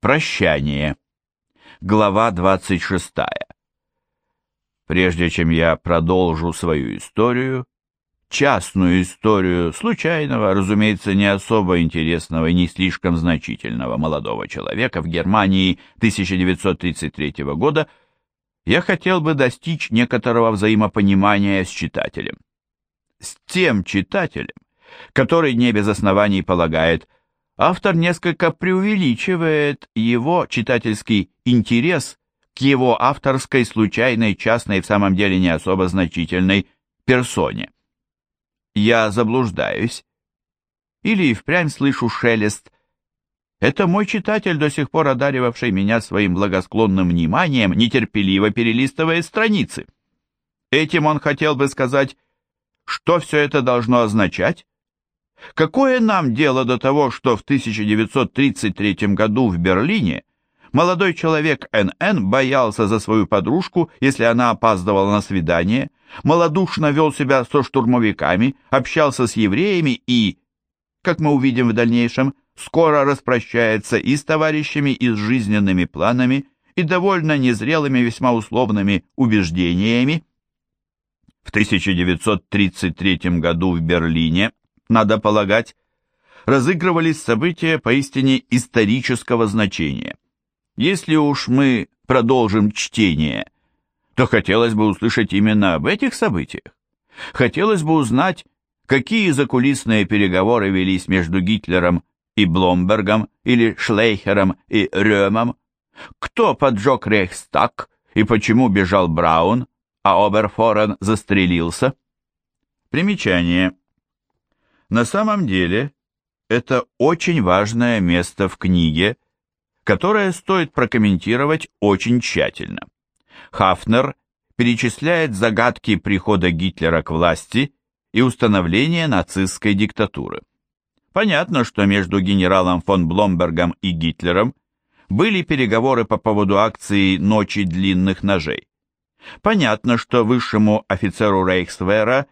Прощание. Глава 26. Прежде чем я продолжу свою историю, частную историю случайного, разумеется, не особо интересного и не слишком значительного молодого человека в Германии 1933 года, я хотел бы достичь некоторого взаимопонимания с читателем. С тем читателем, который не без оснований полагает, автор несколько преувеличивает его читательский интерес к его авторской, случайной, частной, в самом деле не особо значительной персоне. Я заблуждаюсь. Или и впрямь слышу шелест. Это мой читатель, до сих пор одаривавший меня своим благосклонным вниманием, нетерпеливо перелистывая страницы. Этим он хотел бы сказать, что все это должно означать? Какое нам дело до того, что в 1933 году в Берлине молодой человек НН боялся за свою подружку, если она опаздывала на свидание, малодушно вел себя со штурмовиками, общался с евреями и, как мы увидим в дальнейшем, скоро распрощается и с товарищами, и с жизненными планами, и довольно незрелыми весьма условными убеждениями. В 1933 году в Берлине надо полагать, разыгрывались события поистине исторического значения. Если уж мы продолжим чтение, то хотелось бы услышать именно об этих событиях. Хотелось бы узнать, какие закулисные переговоры велись между Гитлером и Бломбергом или Шлейхером и Рёмом, кто поджег Рейхстаг и почему бежал Браун, а Оберфорен застрелился. Примечание. На самом деле, это очень важное место в книге, которое стоит прокомментировать очень тщательно. Хафнер перечисляет загадки прихода Гитлера к власти и установления нацистской диктатуры. Понятно, что между генералом фон Бломбергом и Гитлером были переговоры по поводу акции «Ночи длинных ножей». Понятно, что высшему офицеру Рейхсвера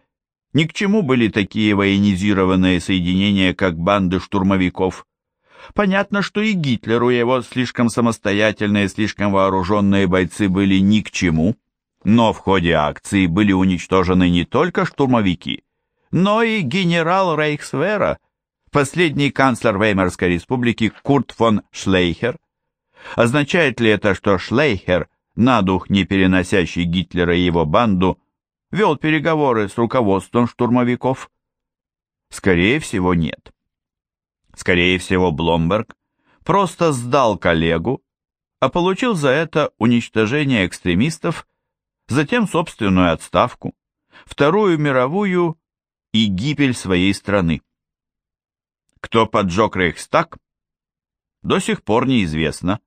ни к чему были такие военизированные соединения, как банды штурмовиков. Понятно, что и Гитлеру его слишком самостоятельные, слишком вооруженные бойцы были ни к чему, но в ходе акции были уничтожены не только штурмовики, но и генерал Рейхсвера, последний канцлер Веймарской республики Курт фон Шлейхер. Означает ли это, что Шлейхер, на дух не переносящий Гитлера и его банду, вел переговоры с руководством штурмовиков? Скорее всего, нет. Скорее всего, Бломберг просто сдал коллегу, а получил за это уничтожение экстремистов, затем собственную отставку, Вторую мировую и гибель своей страны. Кто поджег Рейхстаг? До сих пор неизвестно,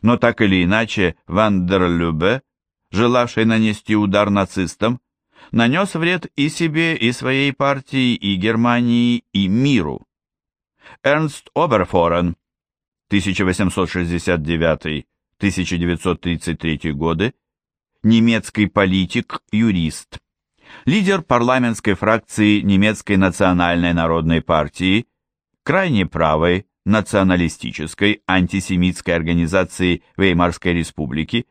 но так или иначе Вандерлюбе, желавший нанести удар нацистам, нанес вред и себе, и своей партии, и Германии, и миру. Эрнст Оберфорен, 1869-1933 годы, немецкий политик, юрист, лидер парламентской фракции немецкой национальной народной партии, крайне правой, националистической, антисемитской организации Веймарской республики,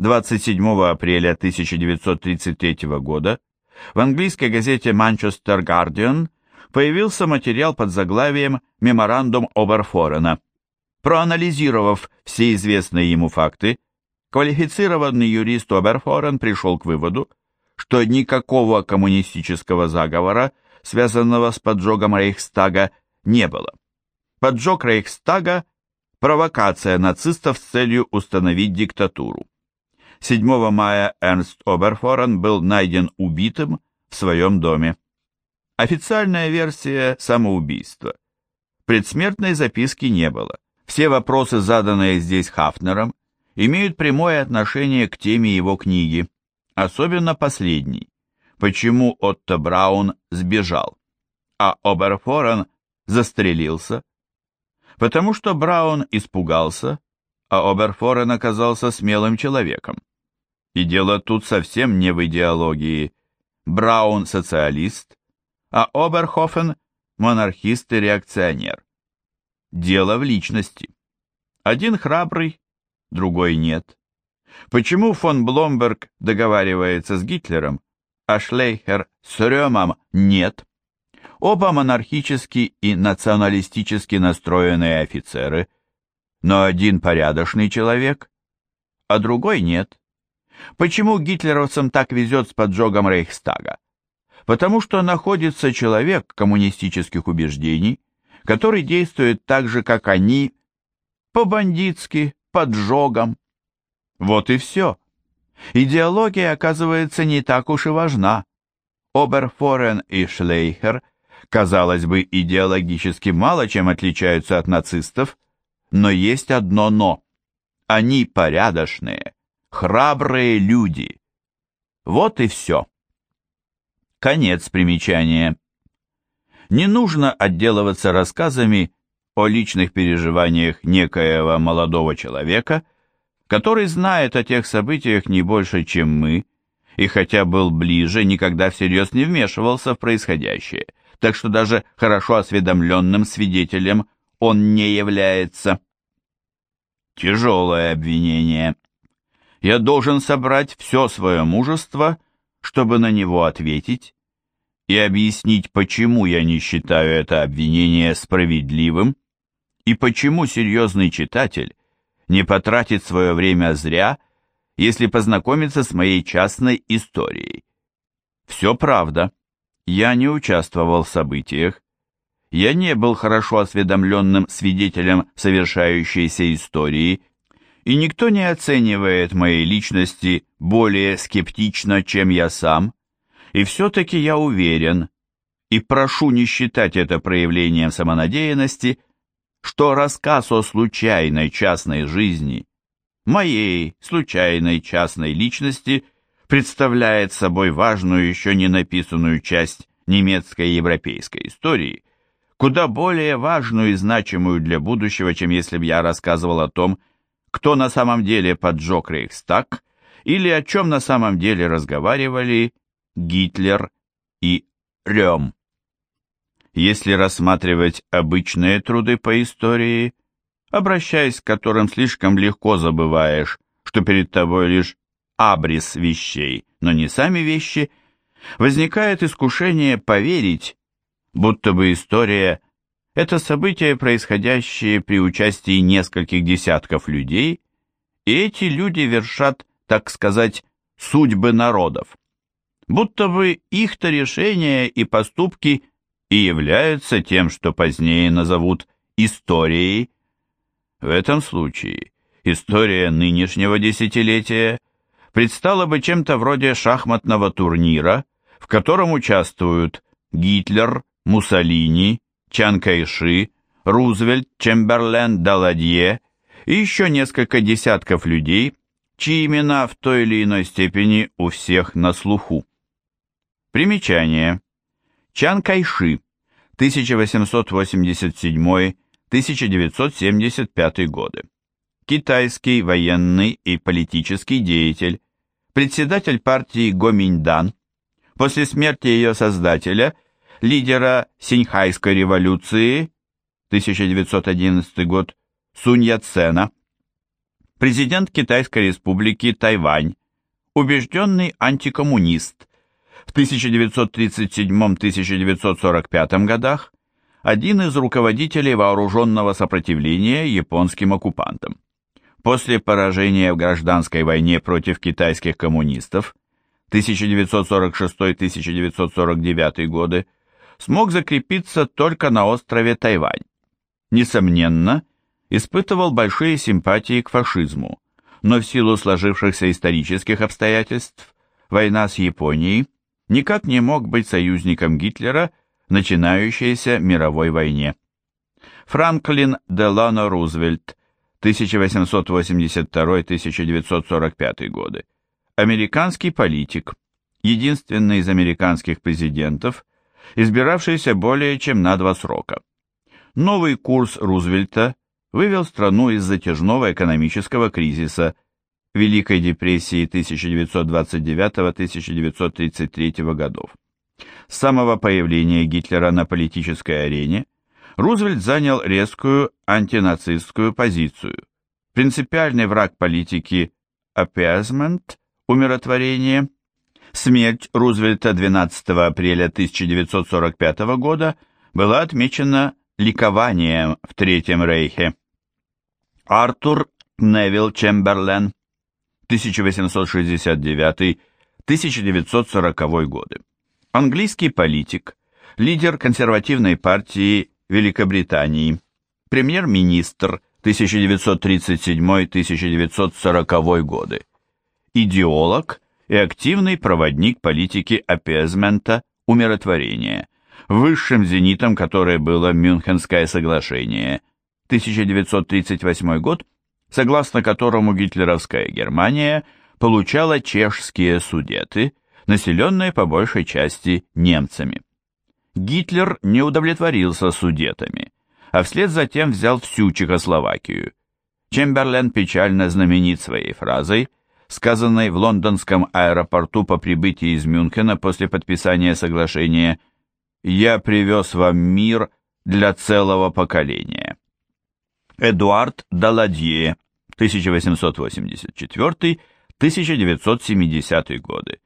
27 апреля 1933 года в английской газете Manchester Guardian появился материал под заглавием «Меморандум Оберфорена». Проанализировав все известные ему факты, квалифицированный юрист Оберфорен пришел к выводу, что никакого коммунистического заговора, связанного с поджогом Рейхстага, не было. Поджог Рейхстага – провокация нацистов с целью установить диктатуру. 7 мая Эрнст Оберфорен был найден убитым в своем доме. Официальная версия – самоубийство. Предсмертной записки не было. Все вопросы, заданные здесь Хафнером, имеют прямое отношение к теме его книги, особенно последний. Почему Отто Браун сбежал, а Оберфорен застрелился? Потому что Браун испугался, а Оберфорен оказался смелым человеком. И дело тут совсем не в идеологии. Браун – социалист, а Оберхофен – монархист и реакционер. Дело в личности. Один храбрый, другой нет. Почему фон Бломберг договаривается с Гитлером, а Шлейхер с Рёмом нет? Оба монархически и националистически настроенные офицеры, но один порядочный человек, а другой нет. Почему гитлеровцам так везет с поджогом Рейхстага? Потому что находится человек коммунистических убеждений, который действует так же, как они, по-бандитски, поджогом. Вот и все. Идеология, оказывается, не так уж и важна. Оберфорен и Шлейхер, казалось бы, идеологически мало чем отличаются от нацистов, но есть одно «но». Они порядочные, храбрые люди. Вот и все. Конец примечания. Не нужно отделываться рассказами о личных переживаниях некоего молодого человека, который знает о тех событиях не больше, чем мы, и хотя был ближе, никогда всерьез не вмешивался в происходящее, так что даже хорошо осведомленным свидетелем он не является. Тяжелое обвинение. Я должен собрать все свое мужество, чтобы на него ответить, и объяснить, почему я не считаю это обвинение справедливым, и почему серьезный читатель не потратит свое время зря, если познакомится с моей частной историей. Все правда. Я не участвовал в событиях. Я не был хорошо осведомленным свидетелем совершающейся истории, и никто не оценивает моей личности более скептично, чем я сам, и все-таки я уверен, и прошу не считать это проявлением самонадеянности, что рассказ о случайной частной жизни, моей случайной частной личности, представляет собой важную еще не написанную часть немецкой и европейской истории, куда более важную и значимую для будущего, чем если бы я рассказывал о том, кто на самом деле поджег Рейхстаг, или о чем на самом деле разговаривали Гитлер и Рём. Если рассматривать обычные труды по истории, обращаясь к которым слишком легко забываешь, что перед тобой лишь абрис вещей, но не сами вещи, возникает искушение поверить, будто бы история – это события, происходящие при участии нескольких десятков людей, и эти люди вершат, так сказать, судьбы народов. Будто бы их-то решения и поступки и являются тем, что позднее назовут историей. В этом случае история нынешнего десятилетия предстала бы чем-то вроде шахматного турнира, в котором участвуют Гитлер, Муссолини, Чан Кайши, Рузвельт, Чемберлен, Даладье и еще несколько десятков людей, чьи имена в той или иной степени у всех на слуху. Примечание. Чан Кайши, 1887-1975 годы. Китайский военный и политический деятель, председатель партии Гоминьдан. После смерти ее создателя, лидера Синьхайской революции, 1911 год, Сунь Яцена, президент Китайской республики Тайвань, убежденный антикоммунист, в 1937-1945 годах один из руководителей вооруженного сопротивления японским оккупантам. После поражения в гражданской войне против китайских коммунистов 1946-1949 годы смог закрепиться только на острове Тайвань. Несомненно, испытывал большие симпатии к фашизму, но в силу сложившихся исторических обстоятельств война с Японией никак не мог быть союзником Гитлера в начинающейся мировой войне. Франклин Делано Рузвельт, 1882-1945 годы, американский политик, единственный из американских президентов, избиравшийся более чем на два срока. Новый курс Рузвельта вывел страну из затяжного экономического кризиса – Великой депрессии 1929-1933 годов. С самого появления Гитлера на политической арене Рузвельт занял резкую антинацистскую позицию. принципиальный враг политики appeasement, умиротворение, смерть Рузвельта 12 апреля 1945 года была отмечена ликованием в Третьем Рейхе. Артур Невилл Чемберлен, 1869-1940 годы. Английский политик, лидер консервативной партии Великобритании, премьер-министр 1937-1940 годы, идеолог и активный проводник политики аппезмента умиротворения, высшим зенитом которой было Мюнхенское соглашение 1938 год, согласно которому гитлеровская Германия получала чешские судеты, населенные по большей части немцами. Гитлер не удовлетворился судетами, а вслед затем взял всю Чехословакию. Чемберлен печально знаменит своей фразой, сказанной в лондонском аэропорту по прибытии из Мюнхена после подписания соглашения «Я привез вам мир для целого поколения». Эдуард Даладье, 1884-1970 годы.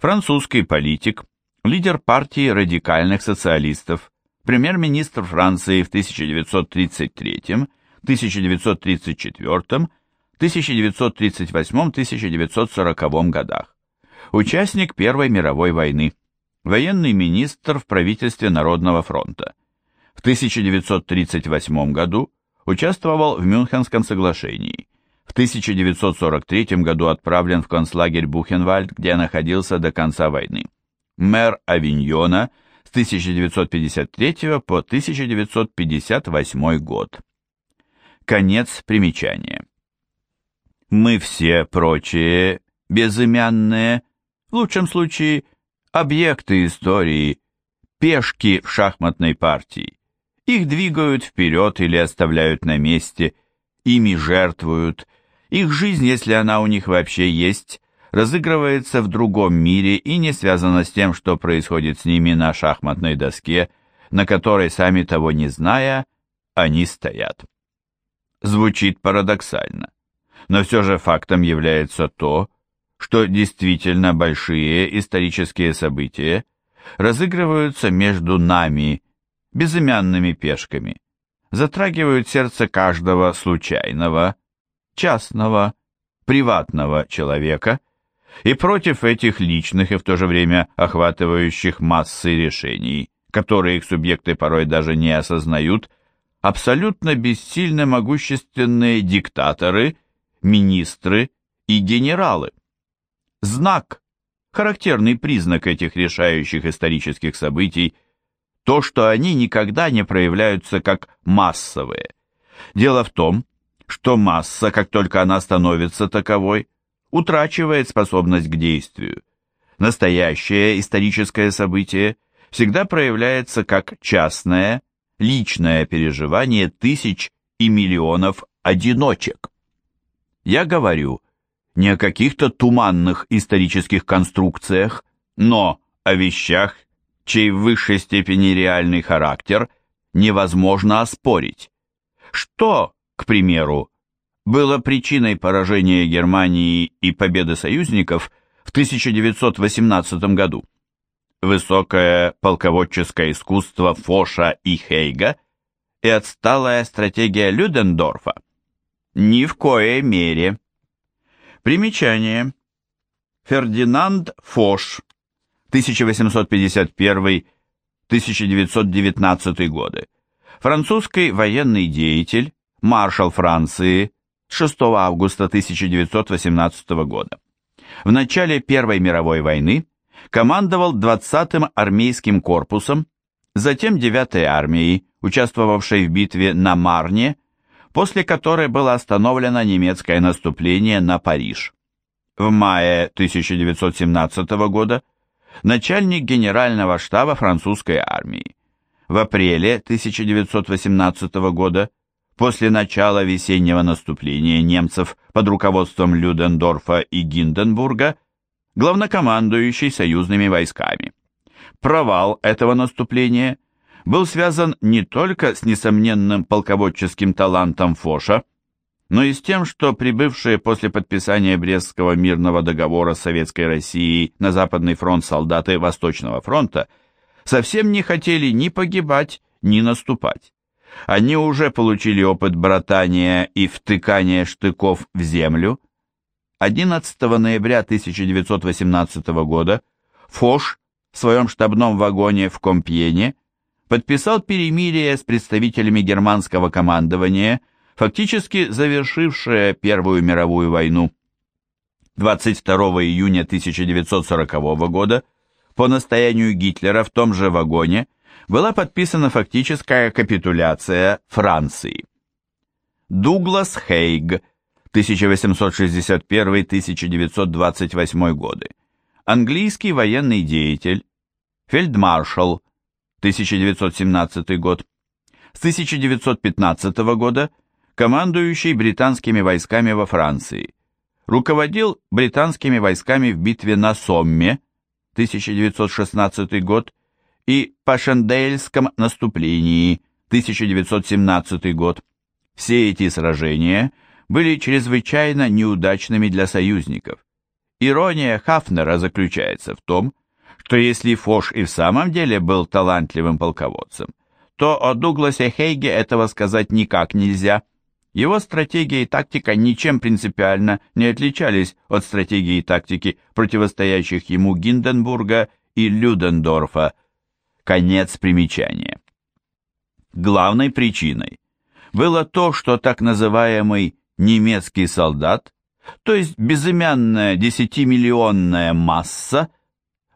Французский политик, лидер партии радикальных социалистов, премьер-министр Франции в 1933, 1934, 1938-1940 годах. Участник Первой мировой войны. Военный министр в правительстве Народного фронта. В 1938 году участвовал в Мюнхенском соглашении. В 1943 году отправлен в концлагерь Бухенвальд, где находился до конца войны. Мэр Авиньона с 1953 по 1958 год. Конец примечания. Мы все прочие, безымянные, в лучшем случае, объекты истории, пешки в шахматной партии. Их двигают вперед или оставляют на месте, ими жертвуют. Их жизнь, если она у них вообще есть, разыгрывается в другом мире и не связана с тем, что происходит с ними на шахматной доске, на которой, сами того не зная, они стоят. Звучит парадоксально, но все же фактом является то, что действительно большие исторические события разыгрываются между нами, безымянными пешками, затрагивают сердце каждого случайного, частного, приватного человека, и против этих личных и в то же время охватывающих массы решений, которые их субъекты порой даже не осознают, абсолютно бессильно могущественные диктаторы, министры и генералы. Знак, характерный признак этих решающих исторических событий – то, что они никогда не проявляются как массовые. Дело в том, что масса, как только она становится таковой, утрачивает способность к действию. Настоящее историческое событие всегда проявляется как частное, личное переживание тысяч и миллионов одиночек. Я говорю не о каких-то туманных исторических конструкциях, но о вещах чей в высшей степени реальный характер невозможно оспорить. Что, к примеру, было причиной поражения Германии и победы союзников в 1918 году? Высокое полководческое искусство Фоша и Хейга и отсталая стратегия Людендорфа? Ни в коей мере. Примечание. Фердинанд Фош 1851-1919 годы. Французский военный деятель, маршал Франции 6 августа 1918 года. В начале Первой мировой войны командовал 20-м армейским корпусом, затем 9-й армией, участвовавшей в битве на Марне, после которой было остановлено немецкое наступление на Париж. В мае 1917 года начальник генерального штаба французской армии. В апреле 1918 года, после начала весеннего наступления немцев под руководством Людендорфа и Гинденбурга, главнокомандующий союзными войсками. Провал этого наступления был связан не только с несомненным полководческим талантом Фоша, но и с тем, что прибывшие после подписания Брестского мирного договора с Советской Россией на Западный фронт солдаты Восточного фронта совсем не хотели ни погибать, ни наступать. Они уже получили опыт братания и втыкания штыков в землю. 11 ноября 1918 года Фош в своем штабном вагоне в Компьене подписал перемирие с представителями германского командования, фактически завершившее Первую мировую войну. 22 июня 1940 года по настоянию Гитлера в том же вагоне была подписана фактическая капитуляция Франции. Дуглас Хейг, 1861-1928 годы, английский военный деятель, фельдмаршал, 1917 год, с 1915 года командующий британскими войсками во Франции, руководил британскими войсками в битве на Сомме, 1916 год, и Пашендейльском наступлении, 1917 год. Все эти сражения были чрезвычайно неудачными для союзников. Ирония Хафнера заключается в том, что если Фош и в самом деле был талантливым полководцем, то о Дугласе Хейге этого сказать никак нельзя. Его стратегия и тактика ничем принципиально не отличались от стратегии и тактики противостоящих ему Гинденбурга и Людендорфа. Конец примечания. Главной причиной было то, что так называемый немецкий солдат, то есть безымянная десятимиллионная масса,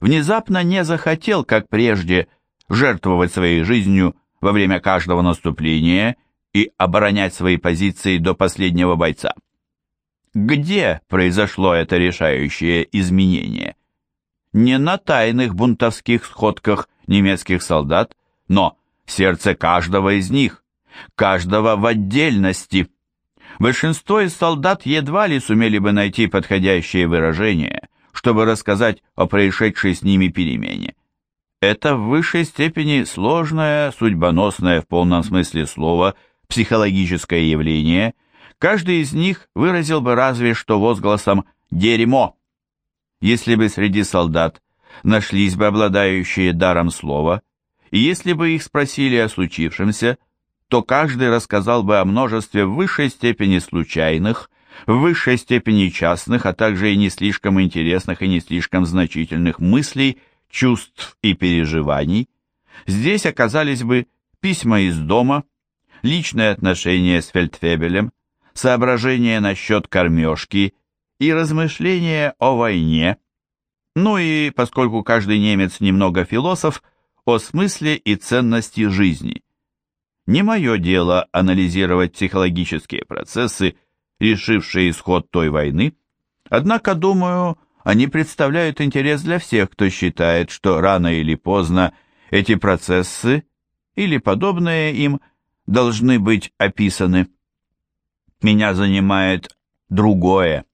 внезапно не захотел, как прежде, жертвовать своей жизнью во время каждого наступления и оборонять свои позиции до последнего бойца. Где произошло это решающее изменение? Не на тайных бунтовских сходках немецких солдат, но в сердце каждого из них, каждого в отдельности. Большинство из солдат едва ли сумели бы найти подходящее выражение, чтобы рассказать о происшедшей с ними перемене. Это в высшей степени сложное, судьбоносное в полном смысле слова психологическое явление. Каждый из них выразил бы разве что возгласом «дерьмо». Если бы среди солдат нашлись бы обладающие даром слова, и если бы их спросили о случившемся, то каждый рассказал бы о множестве в высшей степени случайных, в высшей степени частных, а также и не слишком интересных и не слишком значительных мыслей, чувств и переживаний. Здесь оказались бы письма из дома, личные отношения с Фельдфебелем, соображения насчет кормежки и размышления о войне, ну и, поскольку каждый немец немного философ, о смысле и ценности жизни. Не мое дело анализировать психологические процессы, решившие исход той войны, однако, думаю, они представляют интерес для всех, кто считает, что рано или поздно эти процессы или подобные им должны быть описаны. Меня занимает другое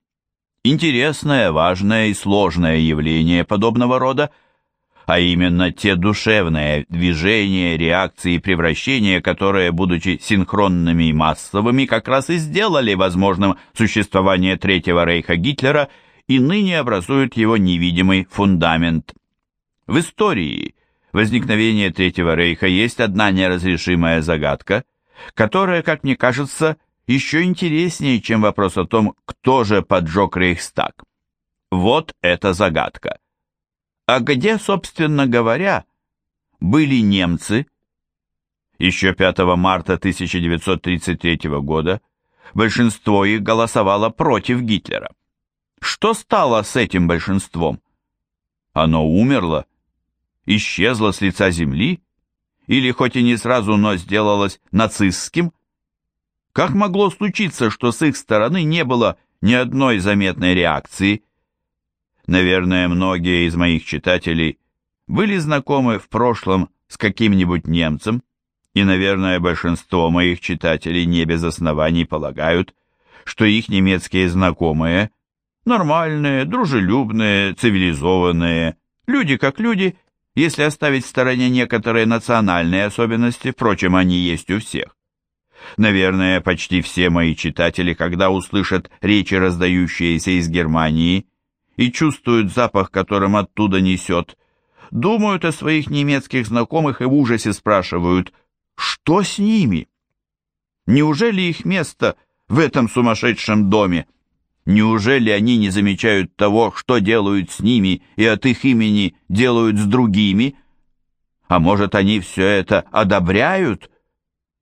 интересное, важное и сложное явление подобного рода, а именно те душевные движения, реакции и превращения, которые, будучи синхронными и массовыми, как раз и сделали возможным существование Третьего Рейха Гитлера и ныне образуют его невидимый фундамент. В истории возникновения Третьего Рейха есть одна неразрешимая загадка, которая, как мне кажется, еще интереснее, чем вопрос о том, кто же поджег Рейхстаг. Вот эта загадка. А где, собственно говоря, были немцы? Еще 5 марта 1933 года большинство их голосовало против Гитлера. Что стало с этим большинством? Оно умерло? Исчезло с лица земли? Или хоть и не сразу, но сделалось нацистским – как могло случиться, что с их стороны не было ни одной заметной реакции? Наверное, многие из моих читателей были знакомы в прошлом с каким-нибудь немцем, и, наверное, большинство моих читателей не без оснований полагают, что их немецкие знакомые нормальные, дружелюбные, цивилизованные, люди как люди, если оставить в стороне некоторые национальные особенности, впрочем, они есть у всех. Наверное, почти все мои читатели, когда услышат речи, раздающиеся из Германии, и чувствуют запах, которым оттуда несет, думают о своих немецких знакомых и в ужасе спрашивают, что с ними? Неужели их место в этом сумасшедшем доме? Неужели они не замечают того, что делают с ними и от их имени делают с другими? А может, они все это одобряют?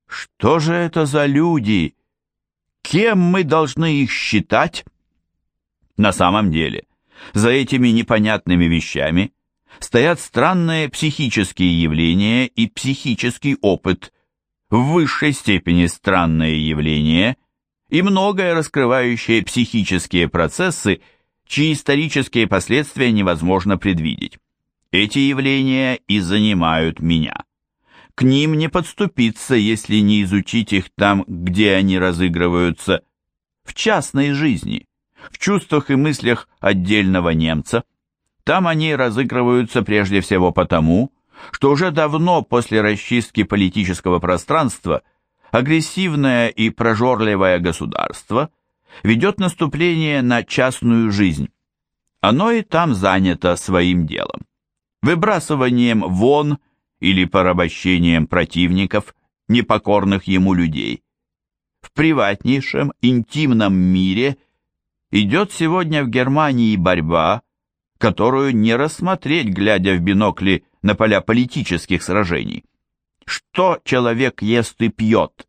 Что же это за люди? Кем мы должны их считать? На самом деле, за этими непонятными вещами стоят странные психические явления и психический опыт, в высшей степени странные явления и многое раскрывающие психические процессы, чьи исторические последствия невозможно предвидеть. Эти явления и занимают меня. К ним не подступиться, если не изучить их там, где они разыгрываются, в частной жизни, в чувствах и мыслях отдельного немца. Там они разыгрываются прежде всего потому, что уже давно после расчистки политического пространства агрессивное и прожорливое государство ведет наступление на частную жизнь. Оно и там занято своим делом выбрасыванием вон или порабощением противников, непокорных ему людей. В приватнейшем, интимном мире идет сегодня в Германии борьба, которую не рассмотреть, глядя в бинокли на поля политических сражений. Что человек ест и пьет,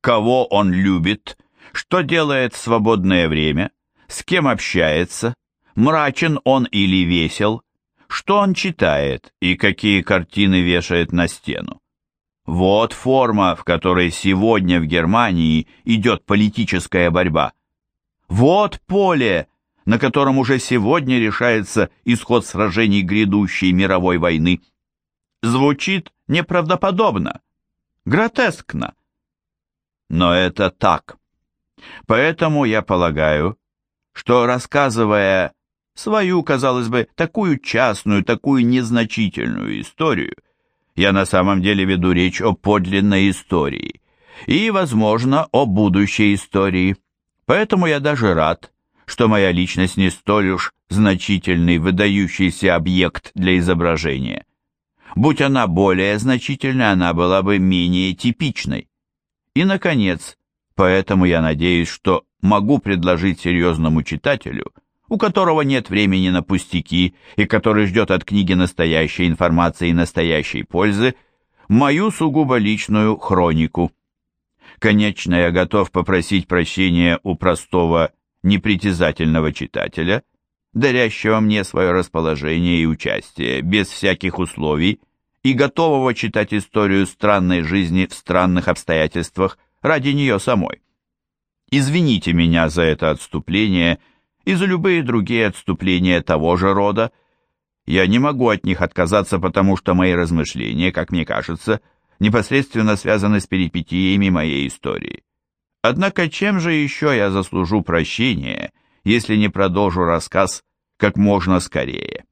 кого он любит, что делает в свободное время, с кем общается, мрачен он или весел, что он читает и какие картины вешает на стену. Вот форма, в которой сегодня в Германии идет политическая борьба. Вот поле, на котором уже сегодня решается исход сражений грядущей мировой войны. Звучит неправдоподобно, гротескно. Но это так. Поэтому я полагаю, что рассказывая свою, казалось бы, такую частную, такую незначительную историю, я на самом деле веду речь о подлинной истории и, возможно, о будущей истории. Поэтому я даже рад, что моя личность не столь уж значительный, выдающийся объект для изображения. Будь она более значительной, она была бы менее типичной. И, наконец, поэтому я надеюсь, что могу предложить серьезному читателю у которого нет времени на пустяки и который ждет от книги настоящей информации и настоящей пользы, мою сугубо личную хронику. Конечно, я готов попросить прощения у простого, непритязательного читателя, дарящего мне свое расположение и участие, без всяких условий, и готового читать историю странной жизни в странных обстоятельствах ради нее самой. Извините меня за это отступление – и за любые другие отступления того же рода. Я не могу от них отказаться, потому что мои размышления, как мне кажется, непосредственно связаны с перипетиями моей истории. Однако чем же еще я заслужу прощения, если не продолжу рассказ как можно скорее?